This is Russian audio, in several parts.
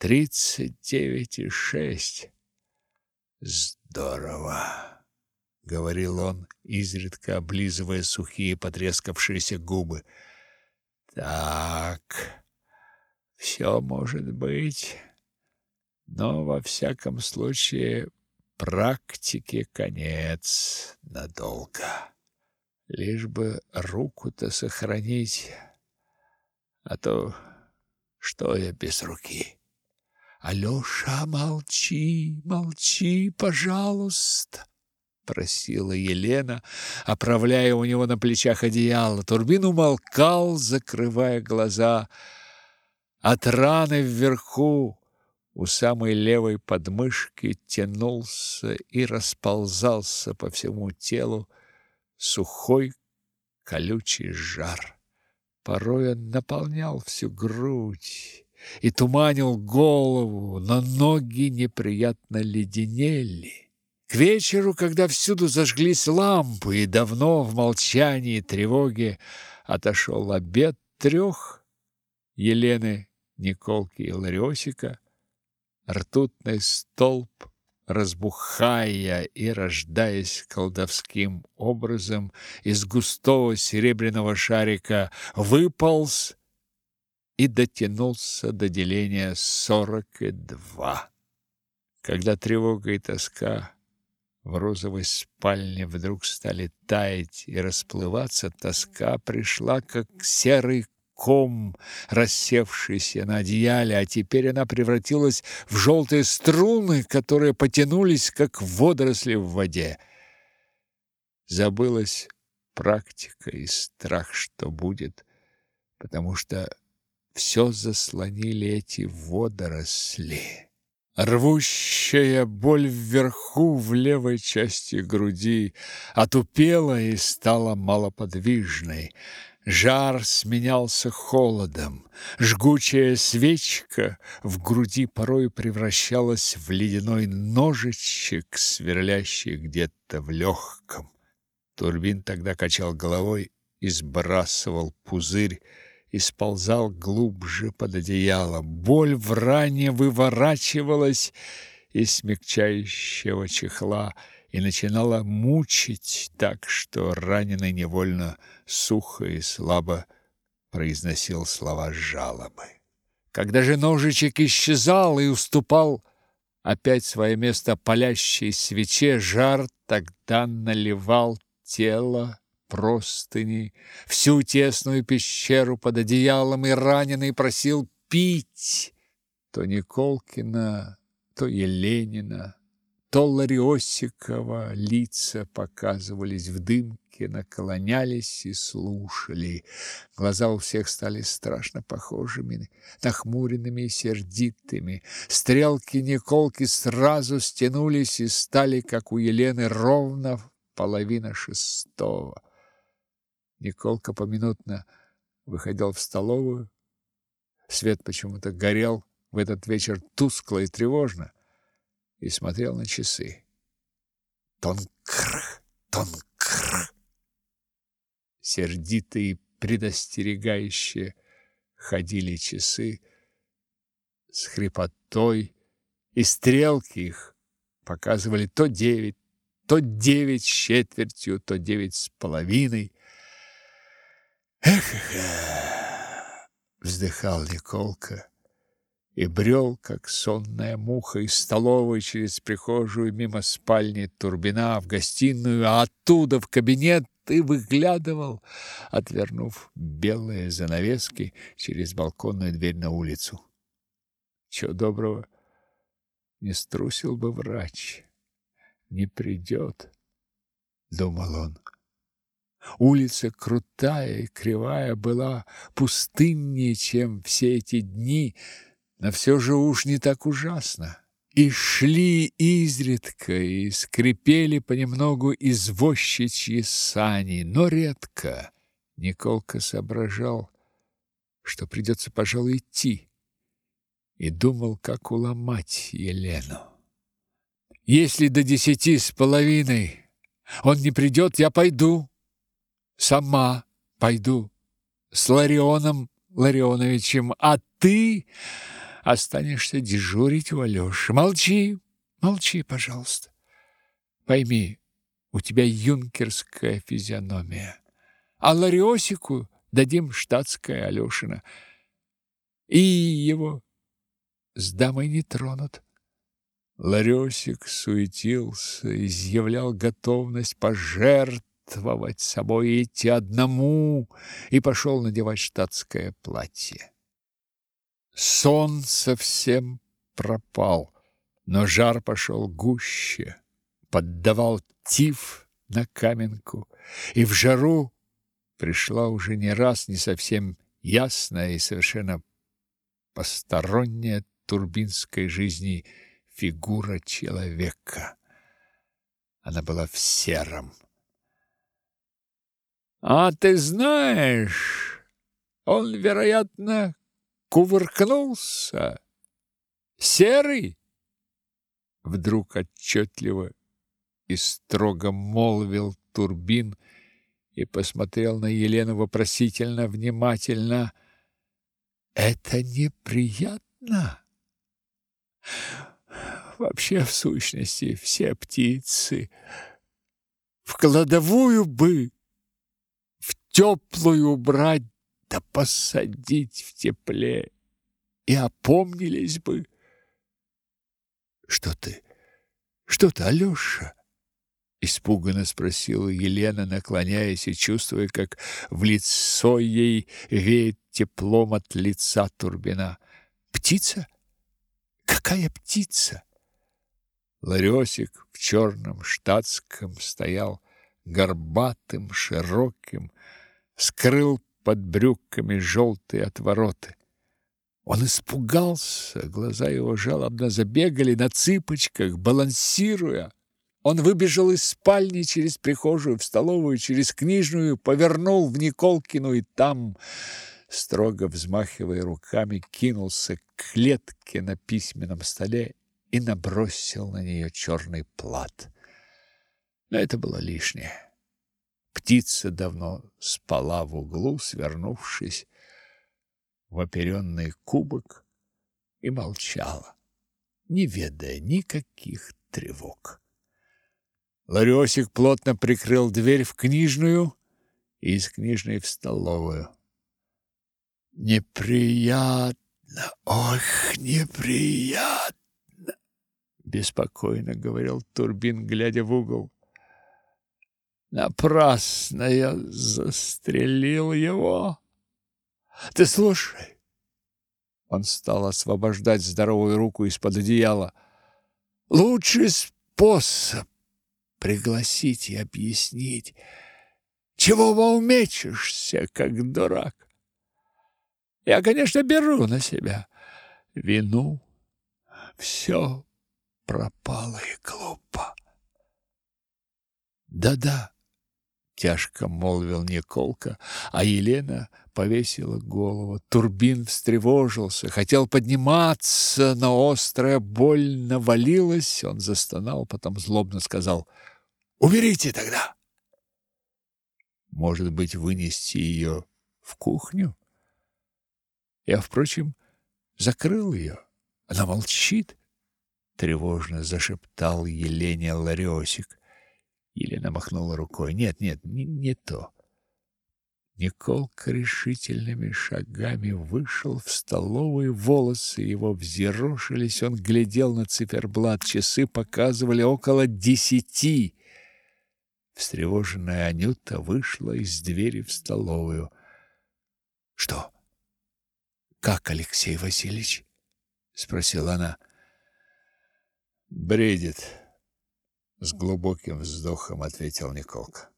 тридцать девять и шесть. Здорово, говорил он, изредка облизывая сухие потрескавшиеся губы. Так, все может быть, но во всяком случае практике конец надолго. Лишь бы руку-то сохранить, а то что я без руки? Алёша, молчи, молчи, пожалуйста, просила Елена, оправляя у него на плечах одеяло. Турбин умолкал, закрывая глаза. От раны вверху у самой левой подмышки тянулся и расползался по всему телу сухой колючий жар. Порой он наполнял всю грудь и туманил голову, но ноги неприятно леденели. К вечеру, когда всюду зажглись лампы и давно в молчании и тревоге отошел обед трех Елены, Николки и Лариосика, ртутный столб разбухая и рождаясь колдовским образом из густого серебряного шарика, выполз и дотянулся до деления сорок и два. Когда тревога и тоска в розовой спальне вдруг стали таять и расплываться, тоска пришла, как серый ком, рассевшийся на одеяле, а теперь она превратилась в желтые струны, которые потянулись, как водоросли в воде. Забылась практика и страх, что будет, потому что все заслонили эти водоросли. Рвущая боль вверху в левой части груди отупела и стала малоподвижной. Жар сменялся холодом. Жгучая свечка в груди порой превращалась в ледяной ножичек, сверлящий где-то в легком. Турбин тогда качал головой и сбрасывал пузырь и сползал глубже под одеяло. Боль в ране выворачивалась из смягчающего чехла и начинала мучить так, что раненый невольно сухо и слабо произносил слова жалобы. Когда же ножичек исчезал и уступал опять свое место палящей свече, жар тогда наливал тело, простыни, всю тесную пещеру под одеялом, и раненый просил пить. То Николкина, то Еленина, то Лариосикова лица показывались в дымке, наклонялись и слушали. Глаза у всех стали страшно похожими, нахмуренными и сердитыми. Стрелки Николки сразу стянулись и стали, как у Елены, ровно половина шестого. Николка поминутно выходил в столовую. Свет почему-то горел в этот вечер тускло и тревожно и смотрел на часы. Тонкр, тонкр. Сердитые предостерегающие ходили часы с хрипотой, и стрелки их показывали то девять, то девять с четвертью, то девять с половиной. Эх, эх, вздыхал Николка и брел, как сонная муха, из столовой через прихожую мимо спальни Турбина в гостиную, а оттуда в кабинет и выглядывал, отвернув белые занавески через балконную дверь на улицу. Чего доброго, не струсил бы врач, не придет, думал он. Улица крутая и кривая была пустыннее, чем все эти дни, но все же уж не так ужасно. И шли изредка, и скрипели понемногу извозчичьи сани, но редко. Николка соображал, что придется, пожалуй, идти, и думал, как уломать Елену. Если до десяти с половиной он не придет, я пойду, сама пойду с Ларионом Ларионовичем, а ты останешься дежурить у Алёши. Молчи, молчи, пожалуйста. Пойми, у тебя юнкерская физиономия. А Лариосику дадим штатское Алёшина. И его с дамой не тронут. Ларёсик суетился, изъявлял готовность пожертвовать собой и идти одному, и пошел надевать штатское платье. Сон совсем пропал, но жар пошел гуще, поддавал тиф на каменку, и в жару пришла уже не раз не совсем ясная и совершенно посторонняя турбинской жизни фигура человека. Она была в сером. А ты знаешь, он, вероятно, кувыркнулся. Серый? Вдруг отчетливо и строго молвил Турбин и посмотрел на Елену вопросительно, внимательно. Это неприятно. Вообще, в сущности, все птицы в кладовую бы, теплую брать, да посадить в тепле, и опомнились бы. Что ты? Что ты, Алёша? Испуганно спросила Елена, наклоняясь и чувствуя, как в лицо ей веет теплом от лица Турбина. «Птица? Какая птица?» Ларёсик в черном штатском стоял горбатым, широким, скрыл под брюками желтые отвороты. Он испугался, глаза его жалобно забегали на цыпочках, балансируя. Он выбежал из спальни через прихожую в столовую, через книжную, повернул в Николкину и там, строго взмахивая руками, кинулся к клетке на письменном столе и набросил на нее черный плат. Но это было лишнее. Птица давно спала в углу, свернувшись в оперенный кубок, и молчала, не ведая никаких тревог. Ларёсик плотно прикрыл дверь в книжную и из книжной в столовую. Неприятно, ох, неприятно, беспокойно говорил Турбин, глядя в угол. Напрасно я застрелил его. Ты слушай. Он стал освобождать здоровую руку из-под одеяла. Лучший способ пригласить и объяснить. Чего волмечешься, как дурак? Я, конечно, беру на себя вину. Все пропало и глупо. Да-да, тяжко молвил Николка, а Елена повесила голову. Турбин встревожился, хотел подниматься, но острая боль навалилась. Он застонал, потом злобно сказал Уберите тогда. Может быть, вынести ее в кухню? Я, впрочем, закрыл ее. Она молчит. Тревожно зашептал Елене Ларёсик. Елена махнула рукой. Нет, нет, не, не то. Николка решительными шагами вышел в столовую, волосы его взъерошились, он глядел на циферблат, часы показывали около десяти. Встревоженная Анюта вышла из двери в столовую. Что? Как Алексей Васильевич? спросила она. Бредит, с глубоким вздохом ответил Николка.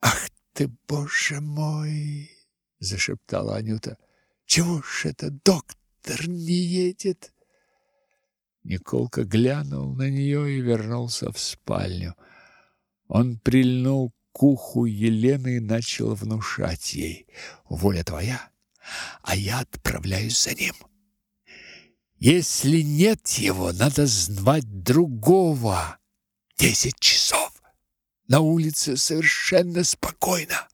Ах ты, боже мой, зашептала Анюта. Чего ж это доктор не едет? Николка глянул на нее и вернулся в спальню. Он прильнул к уху Елены и начал внушать ей: "Воля твоя, а я отправляюсь за ним. Если нет его, надо звать другого. Десять часов. На улице совершенно спокойно.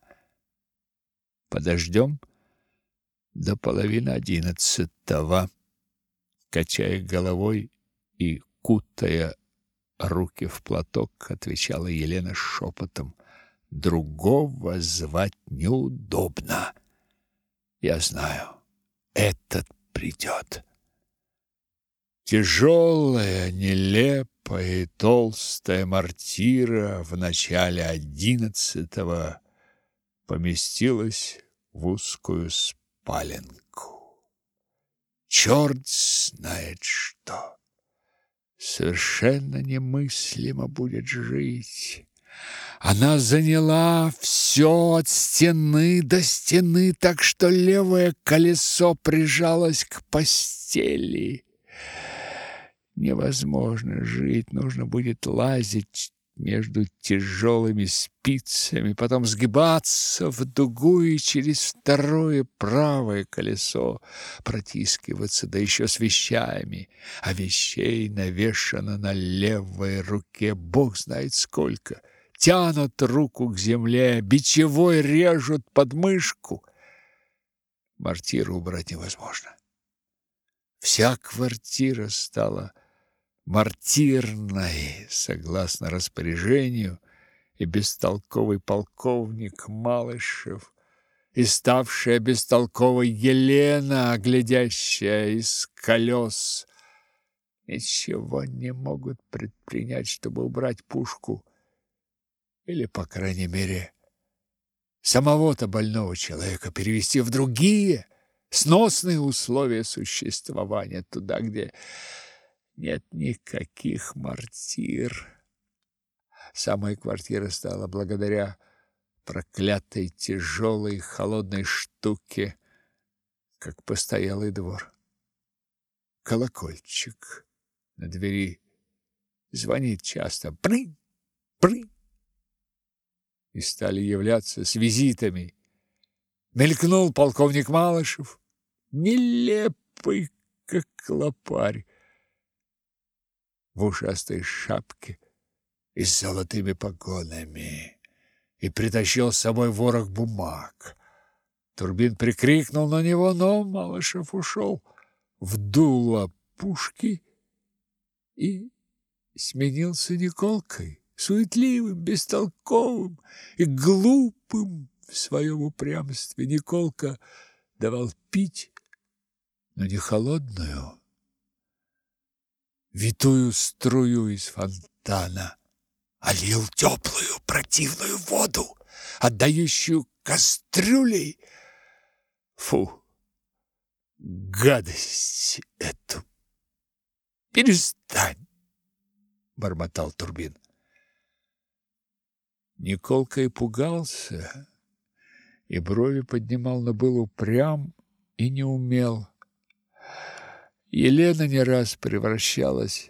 Подождем до половины одиннадцатого, Качая головой и кутая руки в платок, отвечала Елена шепотом. Другого звать неудобно. Я знаю, этот придет. Тяжелая, нелепая и толстая мортира в начале одиннадцатого поместилась в узкую спаленку. Черт знает что. Совершенно немыслимо будет жить. Она заняла все от стены до стены, так что левое колесо прижалось к постели. Невозможно жить, нужно будет лазить между тяжелыми спицами, потом сгибаться в дугу и через второе правое колесо протискиваться, да еще с вещами, а вещей навешано на левой руке, бог знает сколько. Тянут руку к земле, бичевой режут подмышку. Квартиру убрать невозможно. Вся квартира стала мартирной, согласно распоряжению, и бестолковый полковник Малышев, и ставшая бестолковой Елена, глядящая из колес, ничего не могут предпринять, чтобы убрать пушку или, по крайней мере, самого-то больного человека перевести в другие сносные условия существования, туда, где нет никаких мартир. Самая квартира стала благодаря проклятой тяжелой холодной штуке, как постоялый двор. Колокольчик на двери звонит часто. Брынь, брынь. И стали являться с визитами. Мелькнул полковник Малышев, нелепый, как лопарь в ушастой шапке и с золотыми погонами, и притащил с собой ворох бумаг. Турбин прикрикнул на него, но Малышев ушел в дуло пушки и сменился Николкой, суетливым, бестолковым и глупым в своем упрямстве. Николка давал пить, но не холодную, витую струю из фонтана, а лил теплую противную воду, отдающую кастрюлей. Фу, гадость эту! Перестань, бормотал Турбин. Николка и пугался, и брови поднимал, но был упрям и не умел Елена не раз превращалась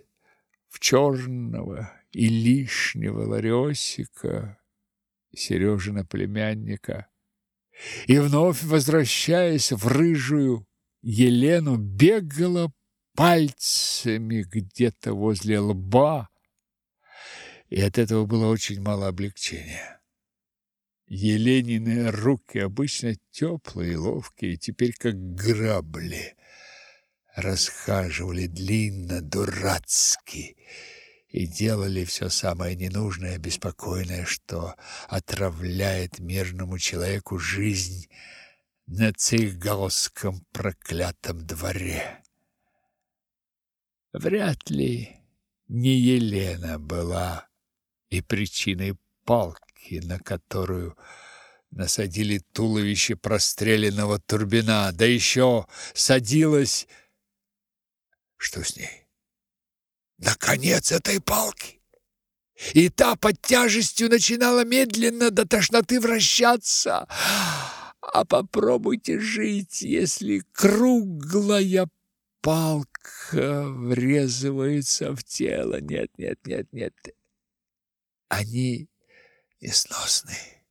в черного и лишнего Ларёсика, Сережина племянника, и вновь, возвращаясь в рыжую Елену, бегала пальцами где-то возле лба, и от этого было очень мало облегчения. Еленины руки обычно теплые и ловкие, теперь как грабли — расхаживали длинно, дурацки и делали все самое ненужное, беспокойное, что отравляет мирному человеку жизнь на цыганском проклятом дворе. Вряд ли не Елена была и причиной палки, на которую насадили туловище простреленного Турбина, да еще садилась что с ней? Наконец этой палки! И та под тяжестью начинала медленно до тошноты вращаться. А попробуйте жить, если круглая палка врезывается в тело. Нет, нет, нет, нет. Они несносные.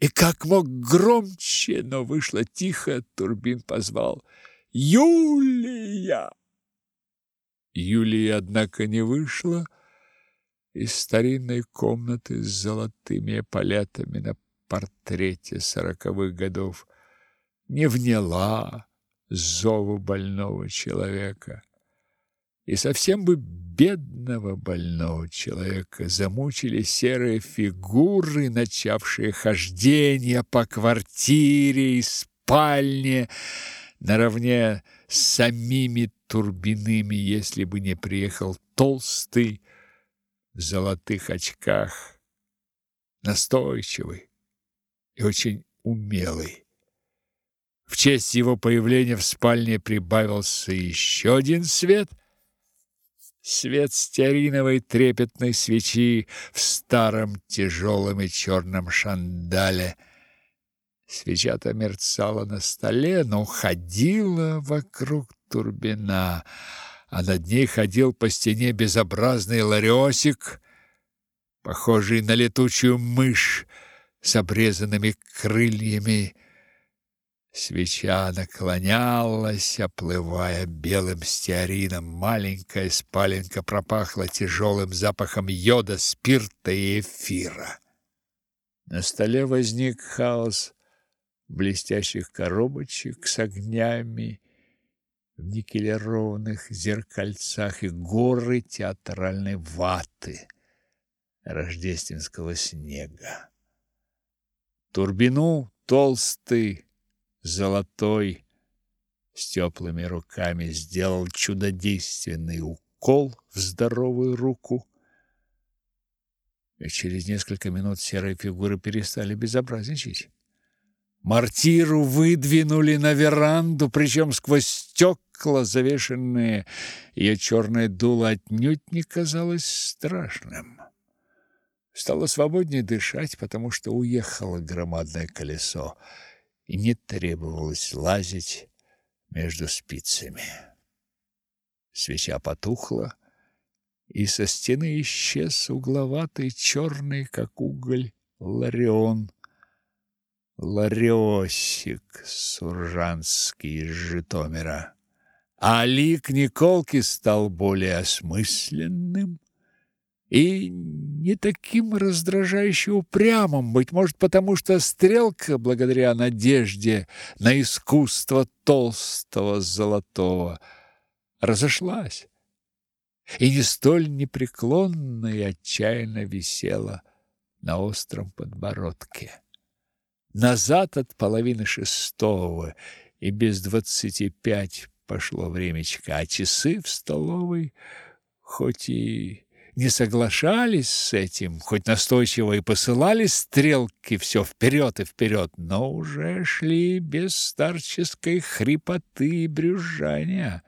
И как мог громче, но вышло тихо, Турбин позвал «Юлия!» Юлия, однако, не вышла из старинной комнаты с золотыми эполетами на портрете сороковых годов, не вняла зову больного человека. И совсем бы бедного больного человека замучили серые фигуры, начавшие хождение по квартире и спальне наравне с самими Турбиными, если бы не приехал толстый в золотых очках, настойчивый и очень умелый. В честь его появления в спальне прибавился еще один свет — свет стеариновой трепетной свечи в старом тяжелом и черном шандале. Свеча-то мерцала на столе, но ходила вокруг турбина, а над ней ходил по стене безобразный ларёсик, похожий на летучую мышь с обрезанными крыльями Свеча наклонялась, оплывая белым стеарином. Маленькая спаленка пропахла тяжелым запахом йода, спирта и эфира. На столе возник хаос блестящих коробочек с огнями в никелированных зеркальцах и горы театральной ваты рождественского снега. Турбину толстый золотой с теплыми руками сделал чудодейственный укол в здоровую руку. И через несколько минут серые фигуры перестали безобразничать. Мартиру выдвинули на веранду, причем сквозь стекла, завешенные. Ее черное дуло отнюдь не казалось страшным. Стало свободнее дышать, потому что уехало громадное колесо и не требовалось лазить между спицами. Свеча потухла, и со стены исчез угловатый черный, как уголь, ларион. Лариосик Суржанский из Житомира. А лик Николки стал более осмысленным, и не таким раздражающе упрямым, быть может, потому что стрелка, благодаря надежде на искусство толстого золотого, разошлась и не столь непреклонно и отчаянно висела на остром подбородке. Назад от половины шестого и без двадцати пять пошло времечко, а часы в столовой, хоть и не соглашались с этим, хоть настойчиво и посылали стрелки все вперед и вперед, но уже шли без старческой хрипоты и брюзжания,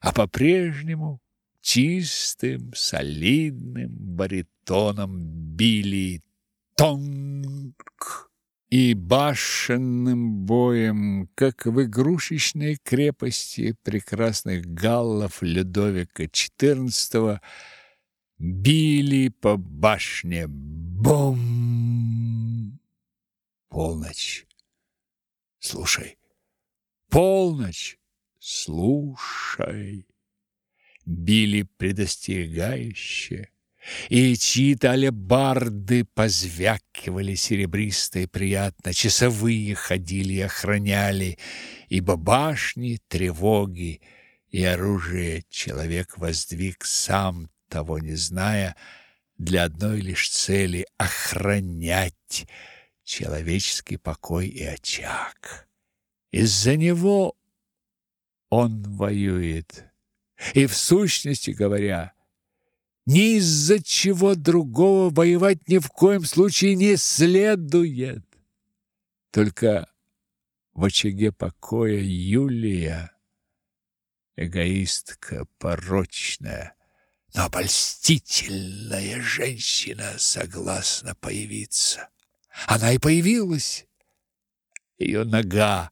а по-прежнему чистым, солидным баритоном били тонк и башенным боем, как в игрушечной крепости прекрасных галлов Людовика XIV били по башне. Бум! Полночь. Слушай. Полночь. Слушай. Били предостерегающе. И чьи-то алебарды позвякивали серебристо и приятно, часовые ходили и охраняли, ибо башни, тревоги и оружие человек воздвиг сам того не зная, для одной лишь цели — охранять человеческий покой и очаг. Из-за него он воюет. И в сущности говоря, ни из-за чего другого воевать ни в коем случае не следует. Только в очаге покоя Юлия, эгоистка порочная, но обольстительная женщина согласна появиться. Она и появилась. Ее нога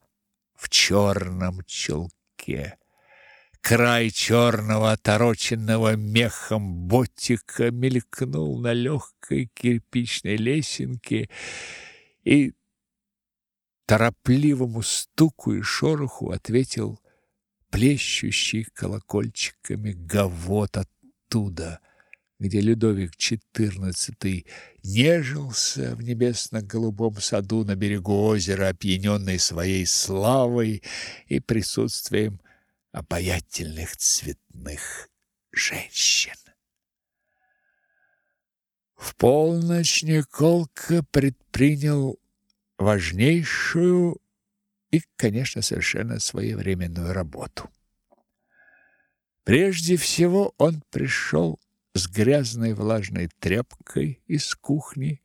в черном чулке, край черного отороченного мехом ботика мелькнул на легкой кирпичной лесенке и торопливому стуку и шороху ответил плещущий колокольчиками гавот от оттуда, где Людовик XIV нежился в небесно-голубом саду на берегу озера, опьяненный своей славой и присутствием обаятельных цветных женщин. В полночь Николка предпринял важнейшую и, конечно, совершенно своевременную работу. Прежде всего он пришел с грязной влажной тряпкой из кухни,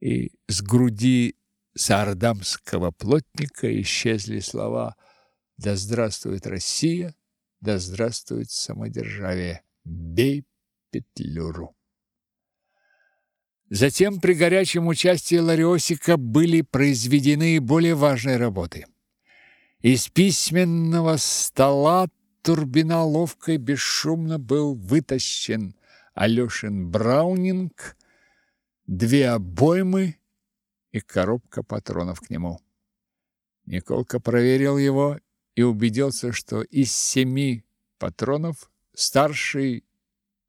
и с груди саардамского плотника исчезли слова «Да здравствует Россия! Да здравствует самодержавие! Бей петлюру!» Затем при горячем участии Лариосика были произведены более важные работы. Из письменного стола Турбина ловко и бесшумно был вытащен Алёшин Браунинг, две обоймы и коробка патронов к нему. Николка проверил его и убедился, что из семи патронов старший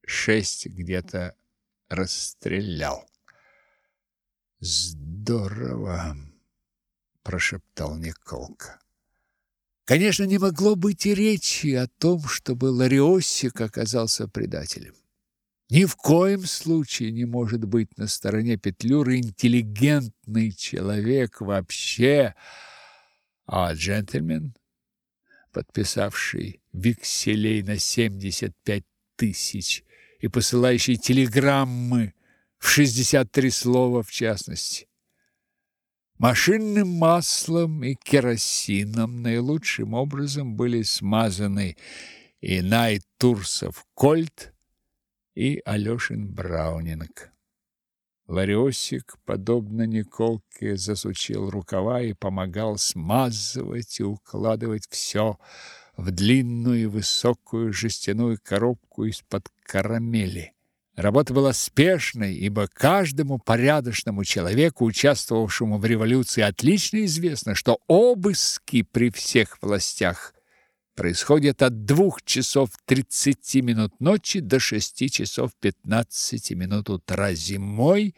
шесть где-то расстрелял. «Здорово!» – прошептал Николка. Конечно, не могло быть и речи о том, чтобы Лариосик оказался предателем. Ни в коем случае не может быть на стороне Петлюры интеллигентный человек вообще, а джентльмен, подписавший векселей на 75 тысяч и посылающий телеграммы в 63 слова в частности. Машинным маслом и керосином наилучшим образом были смазаны и Найтурсов Кольт, и Алешин Браунинг. Лариосик, подобно Николке, засучил рукава и помогал смазывать и укладывать все в длинную высокую жестяную коробку из-под карамели. Работа была спешной, ибо каждому порядочному человеку, участвовавшему в революции, отлично известно, что обыски при всех властях происходят от двух часов 30 минут ночи до 6 часов 15 минут утра зимой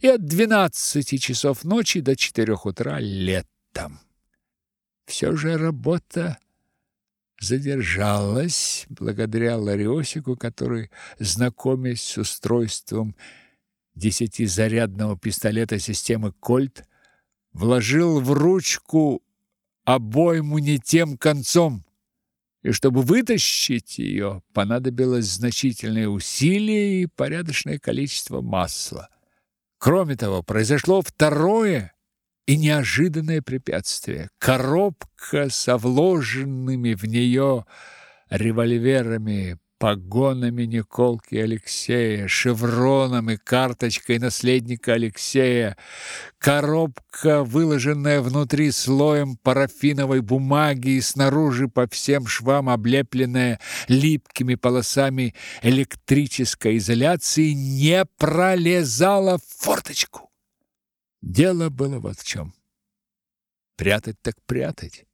и от 12 часов ночи до 4 утра летом. Все же работа задержалась благодаря Лариосику, который, знакомясь с устройством десятизарядного пистолета системы Кольт, вложил в ручку обойму не тем концом, и чтобы вытащить ее, понадобилось значительное усилие и порядочное количество масла. Кроме того, произошло второе и неожиданное препятствие. Коробка со вложенными в нее револьверами, погонами Николки Алексея, шевроном и карточкой наследника Алексея, коробка, выложенная внутри слоем парафиновой бумаги и снаружи по всем швам облепленная липкими полосами электрической изоляции, не пролезала в форточку. Дело было вот в чем. Прятать так прятать.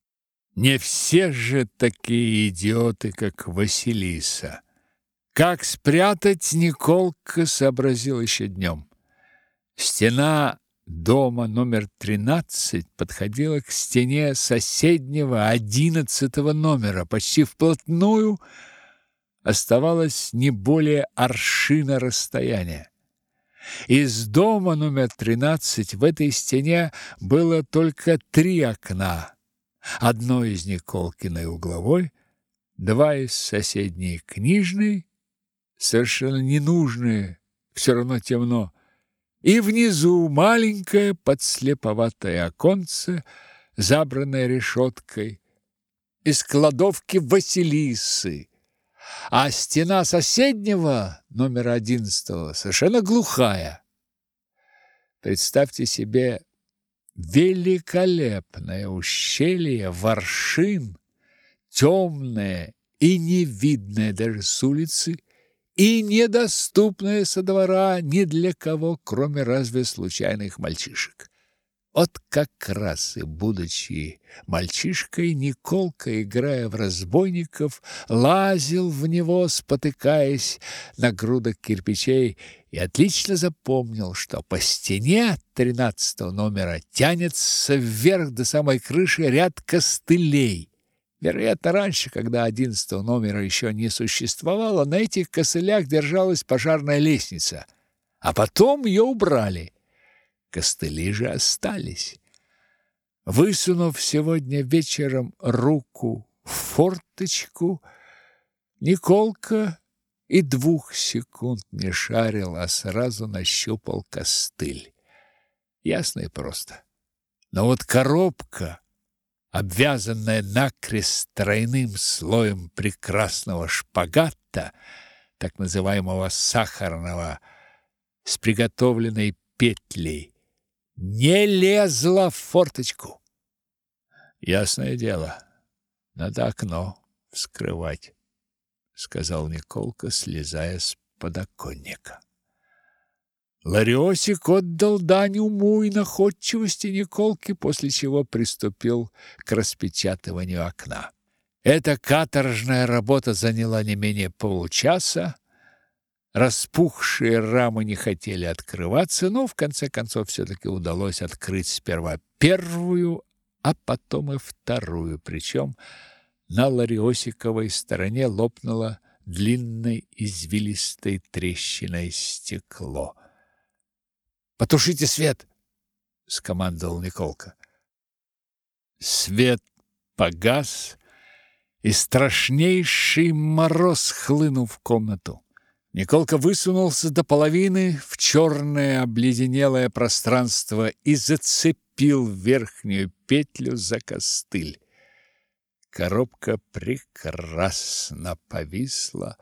Не все же такие идиоты, как Василиса. Как спрятать, Николка сообразил еще днем. Стена дома номер 13 подходила к стене соседнего одиннадцатого номера. Почти вплотную оставалось не более аршина расстояния. Из дома номер 13 в этой стене было только три окна. Одно из них Колкиной угловой, два из соседней книжной, совершенно ненужные, все равно темно, и внизу маленькое подслеповатое оконце, забранное решеткой, из кладовки Василисы, а стена соседнего, номера одиннадцатого, совершенно глухая. Представьте себе великолепное ущелье воршин, темное и невидное даже с улицы, и недоступное со двора ни для кого, кроме разве случайных мальчишек. Вот как раз и будучи мальчишкой, Николка, играя в разбойников, лазил в него, спотыкаясь на грудах кирпичей, и отлично запомнил, что по стене тринадцатого номера тянется вверх до самой крыши ряд костылей. Вероятно, раньше, когда одиннадцатого номера еще не существовало, на этих костылях держалась пожарная лестница, а потом ее убрали. Костыли же остались. Высунув сегодня вечером руку в форточку, Николка и двух секунд не шарил, а сразу нащупал костыль. Ясно и просто. Но вот коробка, обвязанная накрест тройным слоем прекрасного шпагата, так называемого сахарного, с приготовленной петлей, не лезла в форточку. Ясное дело, надо окно вскрывать, сказал Николка, слезая с подоконника. Лариосик отдал дань уму и находчивости Николки, после чего приступил к распечатыванию окна. Эта каторжная работа заняла не менее получаса, Распухшие рамы не хотели открываться, но в конце концов все-таки удалось открыть сперва первую, а потом и вторую, причем на Лариосиковой стороне лопнуло длинной извилистой трещиной стекло. «Потушите свет!» — скомандовал Николка. Свет погас, и страшнейший мороз хлынул в комнату. Николка высунулся до половины в черное обледенелое пространство и зацепил верхнюю петлю за костыль. Коробка прекрасно повисла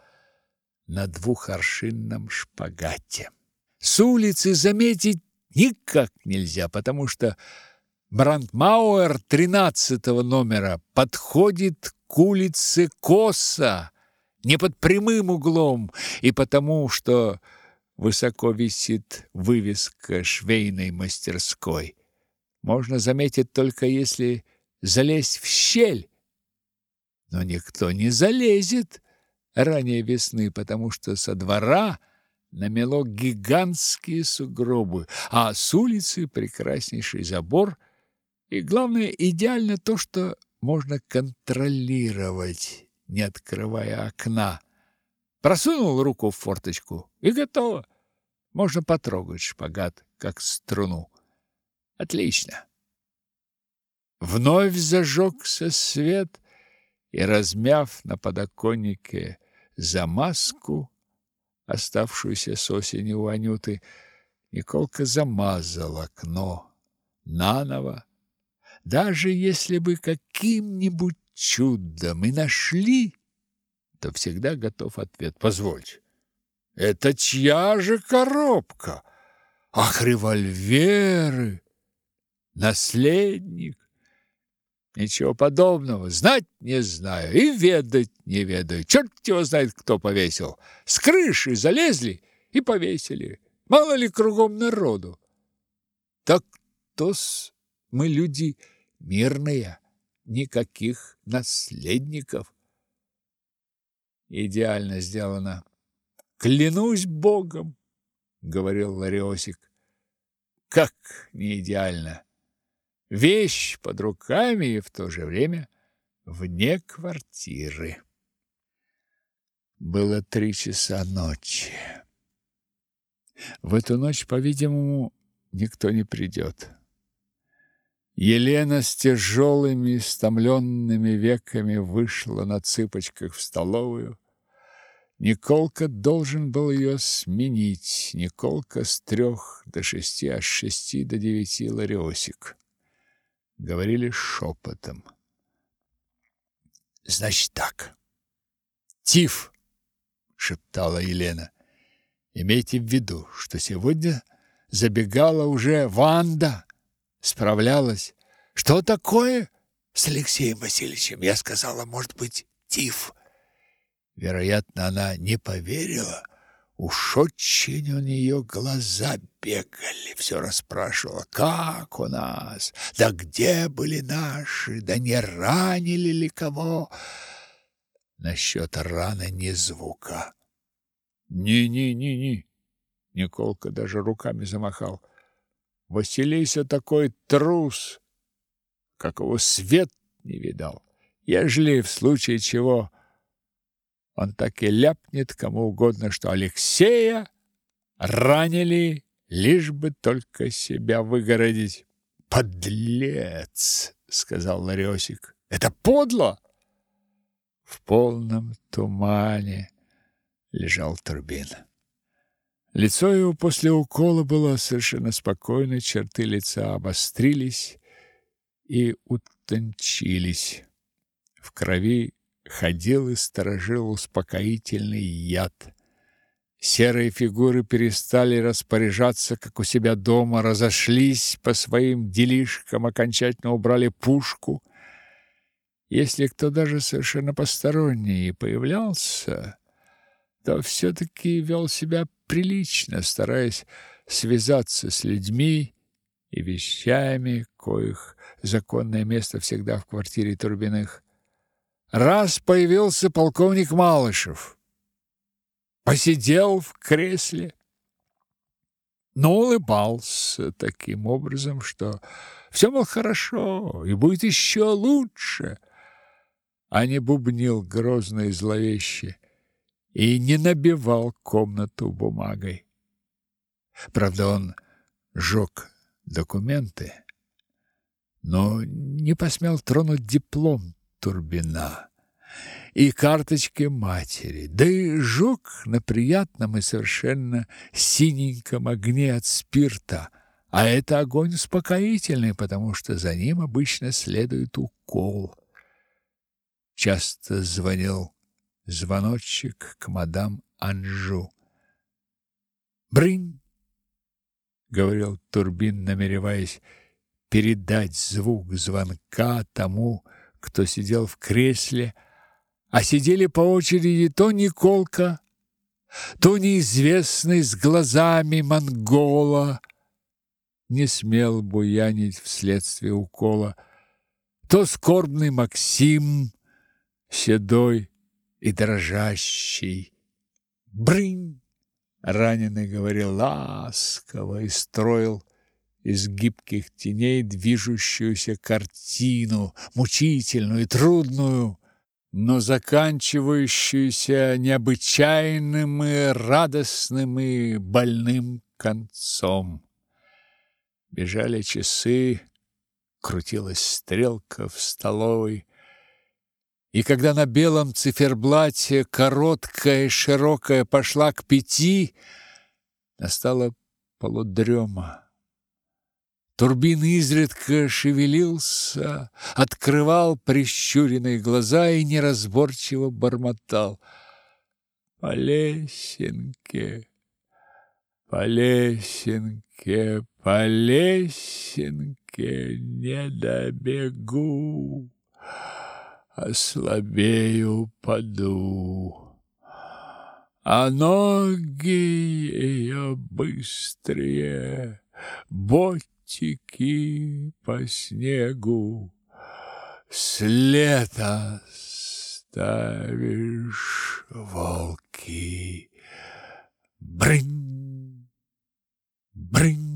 на двухоршинном шпагате. С улицы заметить никак нельзя, потому что Брандмауэр тринадцатого номера подходит к улице косо, не под прямым углом, и потому, что высоко висит вывеска швейной мастерской. Можно заметить только если залезть в щель. Но никто не залезет ранее весны, потому что со двора намело гигантские сугробы, а с улицы прекраснейший забор, и главное, идеально то, что можно контролировать не открывая окна. Просунул руку в форточку и готово. Можно потрогать шпагат, как струну. Отлично. Вновь зажегся свет, и, размяв на подоконнике замазку, оставшуюся с осени у Анюты, Николка замазал окно наново. Даже если бы каким-нибудь чудом и нашли, то всегда готов ответ. Позвольте, это чья же коробка? Ах, револьверы! Наследник! Ничего подобного. Знать не знаю и ведать не ведаю. Черт его знает, кто повесил. С крыши залезли и повесили. Мало ли кругом народу. Так то-с мы люди мирные никаких наследников. Идеально сделано. Клянусь Богом, говорил Лариосик. Как не идеально. Вещь под руками и в то же время вне квартиры. Было три часа ночи. В эту ночь, по-видимому, никто не придет. Елена с тяжелыми, стомленными веками вышла на цыпочках в столовую. Николка должен был ее сменить. Николка с трех до шести, а с шести до девяти Лариосик. Говорили шепотом. «Значит так. Тиф!» — шептала Елена. «Имейте в виду, что сегодня забегала уже Ванда» справлялась. Что такое? С Алексеем Васильевичем я сказала, может быть, тиф. Вероятно, она не поверила, Уж очень у нее глаза бегали, все расспрашивала, как у нас, да где были наши, да не ранили ли кого. Насчет раны ни звука. «Ни-ни-ни-ни!» Николка даже руками замахал. «Василиса такой трус, какого свет не видал. Ежели в случае чего он так и ляпнет кому угодно, что Алексея ранили, лишь бы только себя выгородить. «Подлец!» — сказал Ларёсик. «Это подло!» В полном тумане лежал Турбин. Лицо его после укола было совершенно спокойно, черты лица обострились и утончились. В крови ходил и сторожил успокоительный яд. Серые фигуры перестали распоряжаться, как у себя дома, разошлись по своим делишкам, окончательно убрали пушку. Если кто даже совершенно посторонний появлялся, то все-таки вел себя прилично, стараясь связаться с людьми и вещами, коих законное место всегда в квартире Турбиных. Раз появился полковник Малышев. Посидел в кресле, но улыбался таким образом, что все было хорошо и будет еще лучше, а не бубнил грозно и зловеще и не набивал комнату бумагой. Правда, он жег документы, но не посмел тронуть диплом Турбина и карточки матери, да и жег на приятном и совершенно синеньком огне от спирта, а это огонь успокоительный, потому что за ним обычно следует укол. Часто звонил звоночек к мадам Анжу. «Брынь!» — говорил Турбин, намереваясь передать звук звонка тому, кто сидел в кресле, а сидели по очереди то Николка, то неизвестный с глазами монгола, не смел буянить вследствие укола, то скорбный Максим, седой и дрожащий. Брынь! Раненый говорил ласково и строил из гибких теней движущуюся картину, мучительную и трудную, но заканчивающуюся необычайным и радостным и больным концом. Бежали часы, крутилась стрелка в столовой, и когда на белом циферблате короткая и широкая пошла к пяти, настала полудрема. Турбин изредка шевелился, открывал прищуренные глаза и неразборчиво бормотал. По лесенке, по лесенке, по лесенке не добегу, ослабею, паду. А ноги ее быстрее, ботики по снегу, с лета ставишь волки. Брынь, брынь.